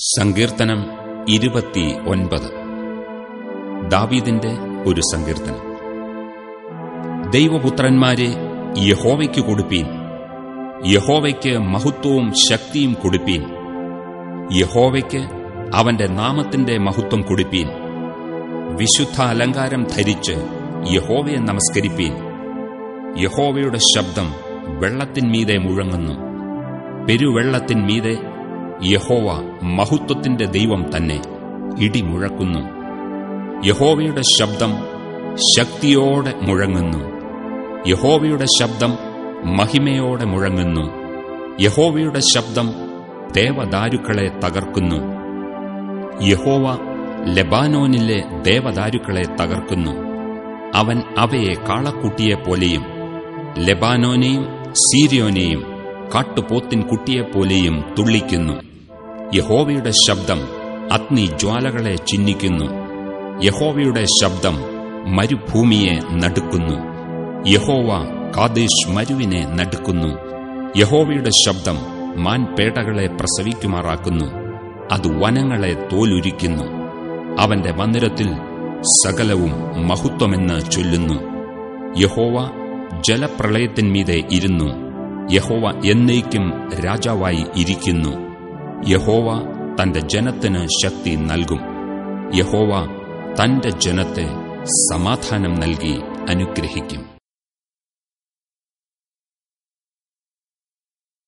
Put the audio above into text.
സങ്കീർത്തനം ഇരുപത്തി ഒൻപത് ദാവീദിന്റെ ഒരു സങ്കീർത്തനം. ദൈവപുത്രന്മാരെ യഹോവയ്ക്ക് കൊടുപ്പീൻ. യഹോവയ്ക്ക് മഹത്വവും ശക്തിയും കൊടുപ്പീൻ. യഹോവയ്ക്ക് അവന്റെ നാമത്തിന്റെ മഹത്വം കൊടുപ്പീൻ. വിശുദ്ധ അലങ്കാരം ധരിച്ച് യഹോവയെ നമസ്കരിപ്പീൻ. യഹോവയുടെ ശബ്ദം വെള്ളത്തിന്മീതെ മുഴങ്ങുന്നു. പെരുവെള്ളത്തിന്മീതെ യഹോവ മഹത്വത്തിന്റെ ദൈവം തന്നെ ഇടിമുഴക്കുന്നു. യഹോവയുടെ ശബ്ദം ശക്തിയോടെ മുഴങ്ങുന്നു. യഹോവയുടെ ശബ്ദം മഹിമയോടെ മുഴങ്ങുന്നു. യഹോവയുടെ ശബ്ദം ദേവദാരുക്കളെ തകർക്കുന്നു. യഹോവ ലെബാനോനിലെ ദേവദാരുക്കളെ തകർക്കുന്നു. അവൻ അവയെ കാളക്കുട്ടിയെപ്പോലെയും ലെബാനോനെയും സീരിയോനെയും കാട്ടുപോത്തിൻ കുട്ടിയെപ്പോലെയും തുള്ളിക്കുന്നു. യഹോവയുടെ ശബ്ദം അഗ്നിജ്വാലകളെ ചിന്നിക്കുന്നു. യഹോവയുടെ ശബ്ദം മരുഭൂമിയെ നടുക്കുന്നു. യഹോവ കാദേശ് മരുവിനെ നടുക്കുന്നു. യഹോവയുടെ ശബ്ദം മാൻപേടകളെ പ്രസവിക്കുമാറാക്കുന്നു. അത് വനങ്ങളെ തോലുരിക്കുന്നു. അവന്റെ മന്ദിരത്തിൽ സകലവും മഹത്വമെന്ന് ചൊല്ലുന്നു. യഹോവ ജലപ്രളയത്തിന്മീതെ ഇരുന്നു. യഹോവ എന്നേക്കും രാജാവായി ഇരിക്കുന്നു. യഹോവ തന്റെ ജനത്തിന് ശക്തി നൽകും. യഹോവ തന്റെ ജനത്തെ സമാധാനം നൽകി അനുഗ്രഹിക്കും.